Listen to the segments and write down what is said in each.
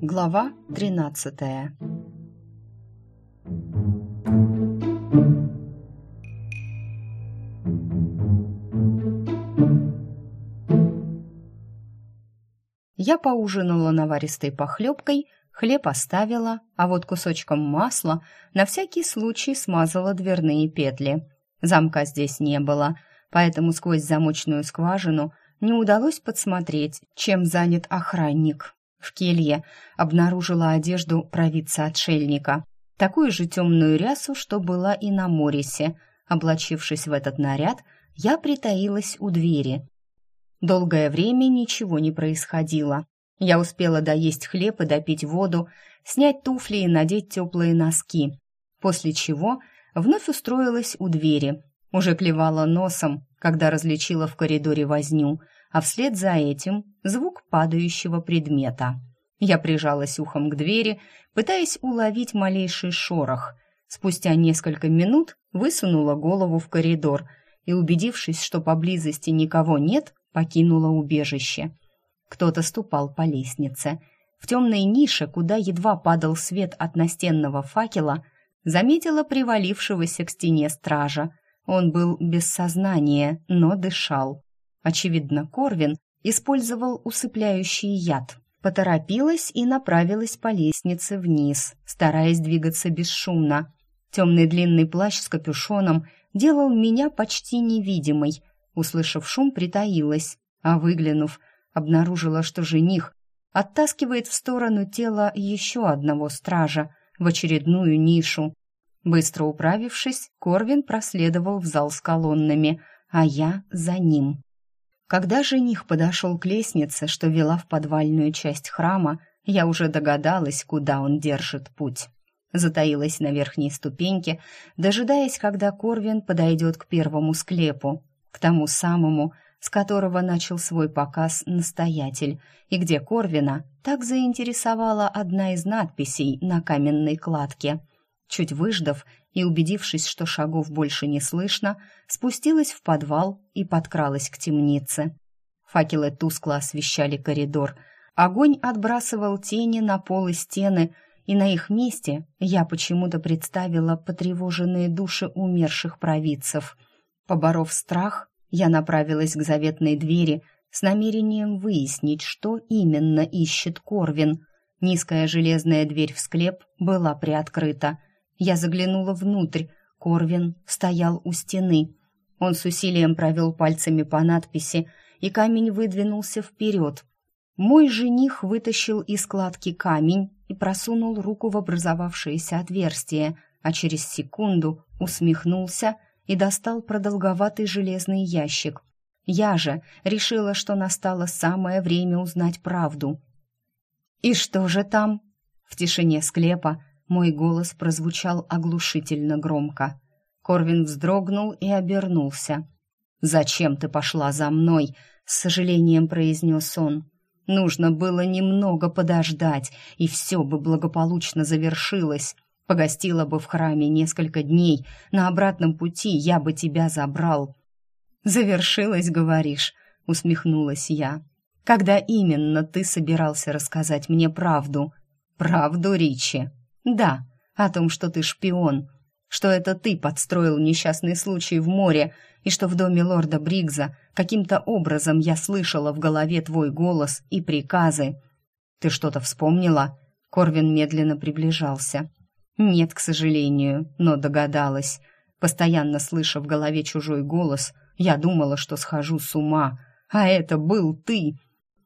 Глава тринадцатая Я поужинала наваристой похлебкой, хлеб оставила, а вот кусочком масла на всякий случай смазала дверные петли. Замка здесь не было, поэтому сквозь замочную скважину не удалось подсмотреть, чем занят охранник. В келье обнаружила одежду провидца-отшельника, такую же темную рясу, что была и на Морисе. Облачившись в этот наряд, я притаилась у двери. Долгое время ничего не происходило. Я успела доесть хлеб и допить воду, снять туфли и надеть теплые носки, после чего вновь устроилась у двери. Уже клевала носом, когда различила в коридоре возню, а вслед за этим звук падающего предмета. Я прижалась ухом к двери, пытаясь уловить малейший шорох. Спустя несколько минут высунула голову в коридор и, убедившись, что поблизости никого нет, покинула убежище. Кто-то ступал по лестнице. В темной нише, куда едва падал свет от настенного факела, заметила привалившегося к стене стража. Он был без сознания, но дышал. Очевидно, Корвин использовал усыпляющий яд. Поторопилась и направилась по лестнице вниз, стараясь двигаться бесшумно. Темный длинный плащ с капюшоном делал меня почти невидимой, Услышав шум, притаилась, а выглянув, обнаружила, что жених оттаскивает в сторону тела еще одного стража в очередную нишу. Быстро управившись, Корвин проследовал в зал с колоннами, а я за ним. Когда жених подошел к лестнице, что вела в подвальную часть храма, я уже догадалась, куда он держит путь. Затаилась на верхней ступеньке, дожидаясь, когда Корвин подойдет к первому склепу к тому самому, с которого начал свой показ настоятель, и где Корвина так заинтересовала одна из надписей на каменной кладке. Чуть выждав и убедившись, что шагов больше не слышно, спустилась в подвал и подкралась к темнице. Факелы тускло освещали коридор. Огонь отбрасывал тени на пол и стены, и на их месте я почему-то представила потревоженные души умерших провидцев — Поборов страх, я направилась к заветной двери с намерением выяснить, что именно ищет Корвин. Низкая железная дверь в склеп была приоткрыта. Я заглянула внутрь. Корвин стоял у стены. Он с усилием провел пальцами по надписи, и камень выдвинулся вперед. Мой жених вытащил из складки камень и просунул руку в образовавшееся отверстие, а через секунду усмехнулся — и достал продолговатый железный ящик. Я же решила, что настало самое время узнать правду. «И что же там?» В тишине склепа мой голос прозвучал оглушительно громко. Корвин вздрогнул и обернулся. «Зачем ты пошла за мной?» — с сожалением произнес он. «Нужно было немного подождать, и все бы благополучно завершилось. Погостила бы в храме несколько дней, на обратном пути я бы тебя забрал». «Завершилась, говоришь?» — усмехнулась я. «Когда именно ты собирался рассказать мне правду?» «Правду, Ричи?» «Да, о том, что ты шпион, что это ты подстроил несчастный случай в море, и что в доме лорда Бригза каким-то образом я слышала в голове твой голос и приказы. Ты что-то вспомнила?» Корвин медленно приближался. Нет, к сожалению, но догадалась. Постоянно слыша в голове чужой голос, я думала, что схожу с ума. А это был ты.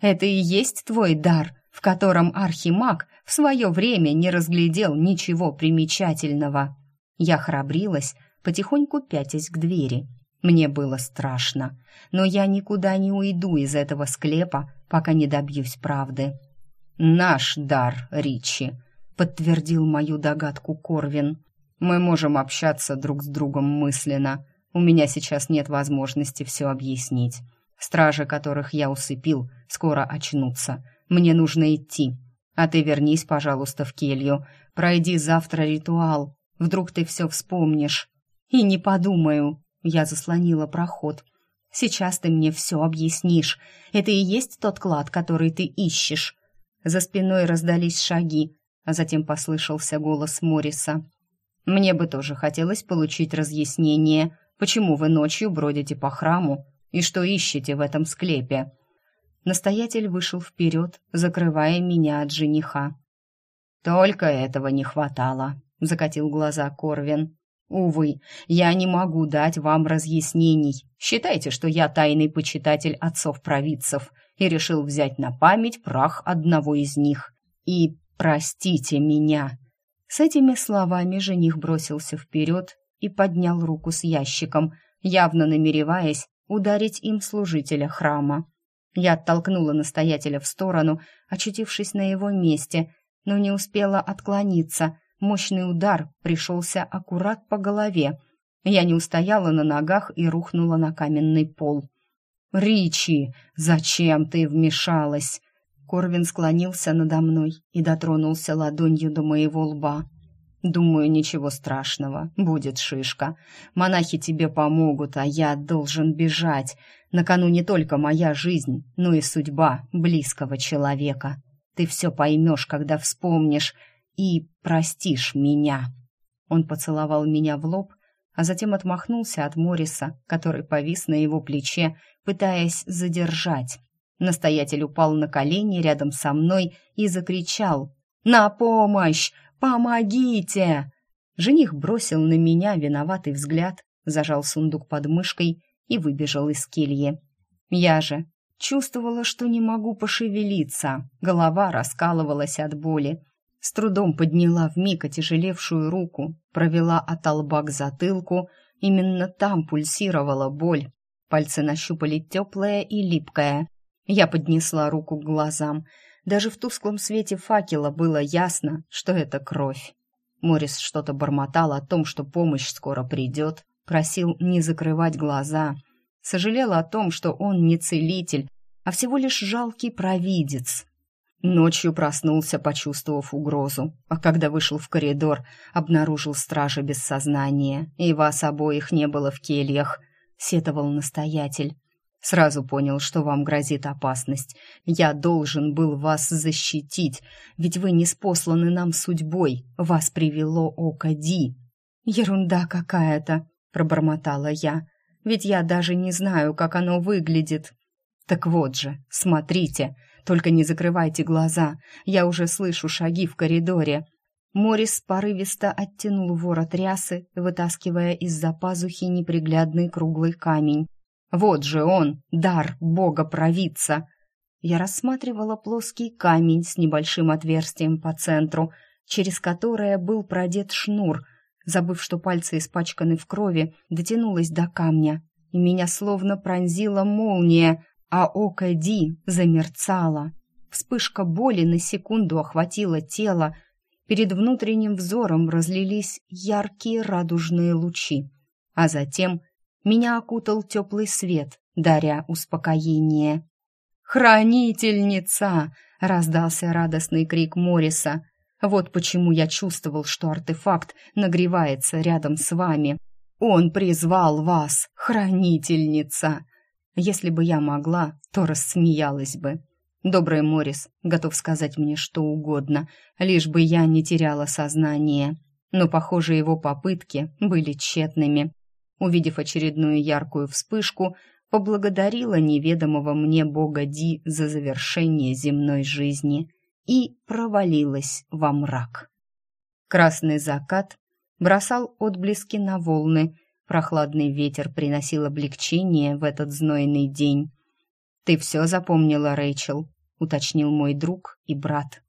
Это и есть твой дар, в котором архимаг в свое время не разглядел ничего примечательного. Я храбрилась, потихоньку пятясь к двери. Мне было страшно, но я никуда не уйду из этого склепа, пока не добьюсь правды. «Наш дар, Ричи», подтвердил мою догадку Корвин. Мы можем общаться друг с другом мысленно. У меня сейчас нет возможности все объяснить. Стражи, которых я усыпил, скоро очнутся. Мне нужно идти. А ты вернись, пожалуйста, в келью. Пройди завтра ритуал. Вдруг ты все вспомнишь. И не подумаю. Я заслонила проход. Сейчас ты мне все объяснишь. Это и есть тот клад, который ты ищешь». За спиной раздались шаги, а затем послышался голос Морриса. «Мне бы тоже хотелось получить разъяснение, почему вы ночью бродите по храму и что ищете в этом склепе». Настоятель вышел вперед, закрывая меня от жениха. «Только этого не хватало», — закатил глаза Корвин. «Увы, я не могу дать вам разъяснений. Считайте, что я тайный почитатель отцов-провидцев и решил взять на память прах одного из них. И простите меня». С этими словами жених бросился вперед и поднял руку с ящиком, явно намереваясь ударить им служителя храма. Я оттолкнула настоятеля в сторону, очутившись на его месте, но не успела отклониться. Мощный удар пришелся аккурат по голове. Я не устояла на ногах и рухнула на каменный пол. «Ричи, зачем ты вмешалась?» Корвин склонился надо мной и дотронулся ладонью до моего лба. «Думаю, ничего страшного, будет шишка. Монахи тебе помогут, а я должен бежать. На кону не только моя жизнь, но и судьба близкого человека. Ты все поймешь, когда вспомнишь, и простишь меня». Он поцеловал меня в лоб, а затем отмахнулся от Мориса, который повис на его плече, пытаясь задержать. Настоятель упал на колени рядом со мной и закричал «На помощь! Помогите!» Жених бросил на меня виноватый взгляд, зажал сундук под мышкой и выбежал из кельи. Я же чувствовала, что не могу пошевелиться, голова раскалывалась от боли. С трудом подняла вмиг отяжелевшую руку, провела от лба к затылку, именно там пульсировала боль. Пальцы нащупали теплое и липкое. Я поднесла руку к глазам. Даже в тусклом свете факела было ясно, что это кровь. Морис что-то бормотал о том, что помощь скоро придет, просил не закрывать глаза. Сожалела о том, что он не целитель, а всего лишь жалкий провидец. Ночью проснулся, почувствовав угрозу, а когда вышел в коридор, обнаружил стража без сознания, и вас обоих не было в кельях, сетовал настоятель. Сразу понял, что вам грозит опасность. Я должен был вас защитить, ведь вы не спосланы нам судьбой. Вас привело око Ди. Ерунда какая-то, пробормотала я. Ведь я даже не знаю, как оно выглядит. Так вот же, смотрите, только не закрывайте глаза. Я уже слышу шаги в коридоре. Морис порывисто оттянул ворот рясы, вытаскивая из-за пазухи неприглядный круглый камень. Вот же он, дар бога-провидца. Я рассматривала плоский камень с небольшим отверстием по центру, через которое был продет шнур. Забыв, что пальцы испачканы в крови, дотянулась до камня, и меня словно пронзила молния, а око Ди замерцало. Вспышка боли на секунду охватила тело, перед внутренним взором разлились яркие радужные лучи, а затем меня окутал теплый свет, даря успокоение. «Хранительница!» — раздался радостный крик Мориса. «Вот почему я чувствовал, что артефакт нагревается рядом с вами. Он призвал вас, хранительница!» Если бы я могла, то рассмеялась бы. Добрый Морис готов сказать мне что угодно, лишь бы я не теряла сознание. Но, похоже, его попытки были тщетными увидев очередную яркую вспышку, поблагодарила неведомого мне бога Ди за завершение земной жизни и провалилась во мрак. Красный закат бросал отблески на волны, прохладный ветер приносил облегчение в этот знойный день. «Ты все запомнила, Рэйчел?» — уточнил мой друг и брат.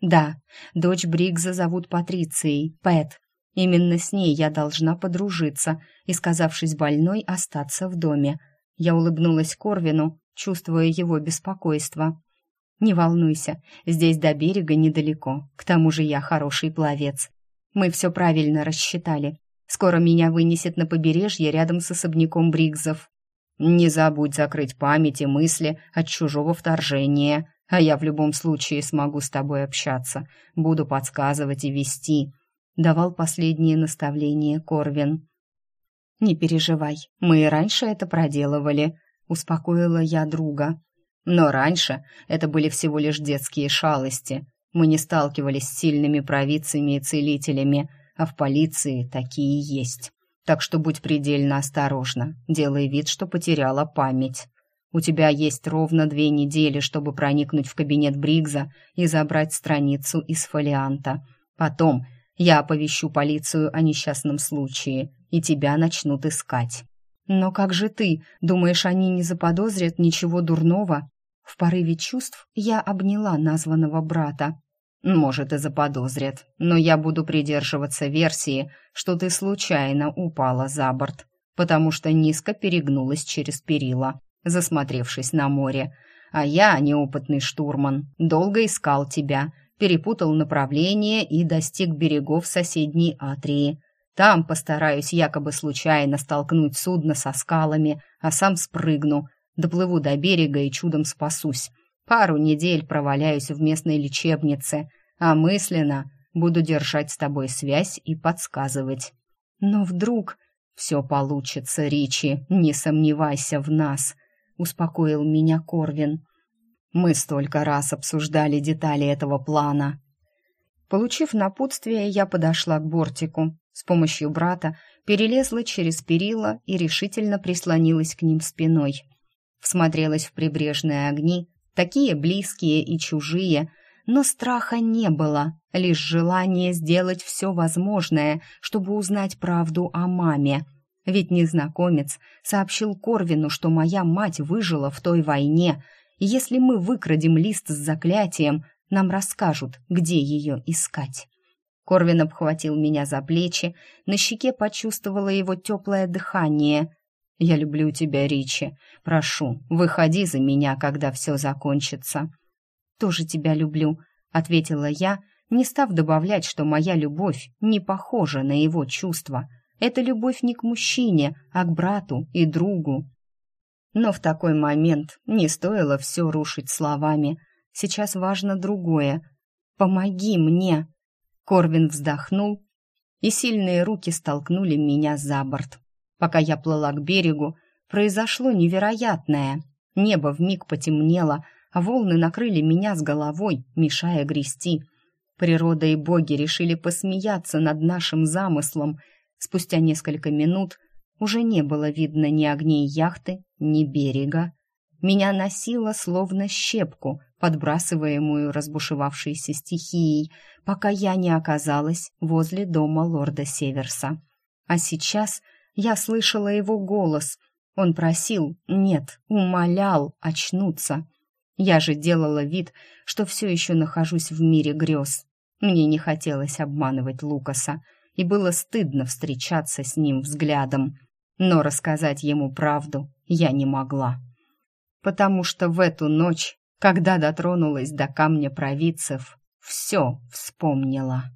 «Да, дочь Бригза зовут Патрицией, Пэт, Именно с ней я должна подружиться и, сказавшись больной, остаться в доме. Я улыбнулась Корвину, чувствуя его беспокойство. «Не волнуйся, здесь до берега недалеко. К тому же я хороший пловец. Мы все правильно рассчитали. Скоро меня вынесет на побережье рядом с особняком Бригзов. Не забудь закрыть память и мысли от чужого вторжения, а я в любом случае смогу с тобой общаться, буду подсказывать и вести давал последние наставления Корвин. «Не переживай, мы и раньше это проделывали», успокоила я друга. «Но раньше это были всего лишь детские шалости. Мы не сталкивались с сильными провидцами и целителями, а в полиции такие есть. Так что будь предельно осторожна, делай вид, что потеряла память. У тебя есть ровно две недели, чтобы проникнуть в кабинет Бригза и забрать страницу из фолианта. Потом я оповещу полицию о несчастном случае, и тебя начнут искать. Но как же ты? Думаешь, они не заподозрят ничего дурного? В порыве чувств я обняла названного брата. Может, и заподозрят, но я буду придерживаться версии, что ты случайно упала за борт, потому что низко перегнулась через перила, засмотревшись на море. А я, неопытный штурман, долго искал тебя, перепутал направление и достиг берегов соседней Атрии. Там постараюсь якобы случайно столкнуть судно со скалами, а сам спрыгну, доплыву до берега и чудом спасусь. Пару недель проваляюсь в местной лечебнице, а мысленно буду держать с тобой связь и подсказывать. Но вдруг все получится, Ричи, не сомневайся в нас, успокоил меня Корвин. Мы столько раз обсуждали детали этого плана. Получив напутствие, я подошла к бортику. С помощью брата перелезла через перила и решительно прислонилась к ним спиной. Всмотрелась в прибрежные огни, такие близкие и чужие, но страха не было, лишь желание сделать все возможное, чтобы узнать правду о маме. Ведь незнакомец сообщил Корвину, что моя мать выжила в той войне, если мы выкрадем лист с заклятием, нам расскажут, где ее искать. Корвин обхватил меня за плечи, на щеке почувствовала его теплое дыхание. «Я люблю тебя, Ричи. Прошу, выходи за меня, когда все закончится». «Тоже тебя люблю», — ответила я, не став добавлять, что моя любовь не похожа на его чувства. Это любовь не к мужчине, а к брату и другу. Но в такой момент не стоило все рушить словами. Сейчас важно другое. «Помоги мне!» Корвин вздохнул, и сильные руки столкнули меня за борт. Пока я плыла к берегу, произошло невероятное. Небо вмиг потемнело, а волны накрыли меня с головой, мешая грести. Природа и боги решили посмеяться над нашим замыслом. Спустя несколько минут уже не было видно ни огней яхты, ни берега. Меня носило словно щепку, подбрасываемую разбушевавшейся стихией, пока я не оказалась возле дома лорда Северса. А сейчас я слышала его голос. Он просил, нет, умолял очнуться. Я же делала вид, что все еще нахожусь в мире грез. Мне не хотелось обманывать Лукаса, и было стыдно встречаться с ним взглядом. Но рассказать ему правду я не могла. Потому что в эту ночь, когда дотронулась до камня провидцев, все вспомнила.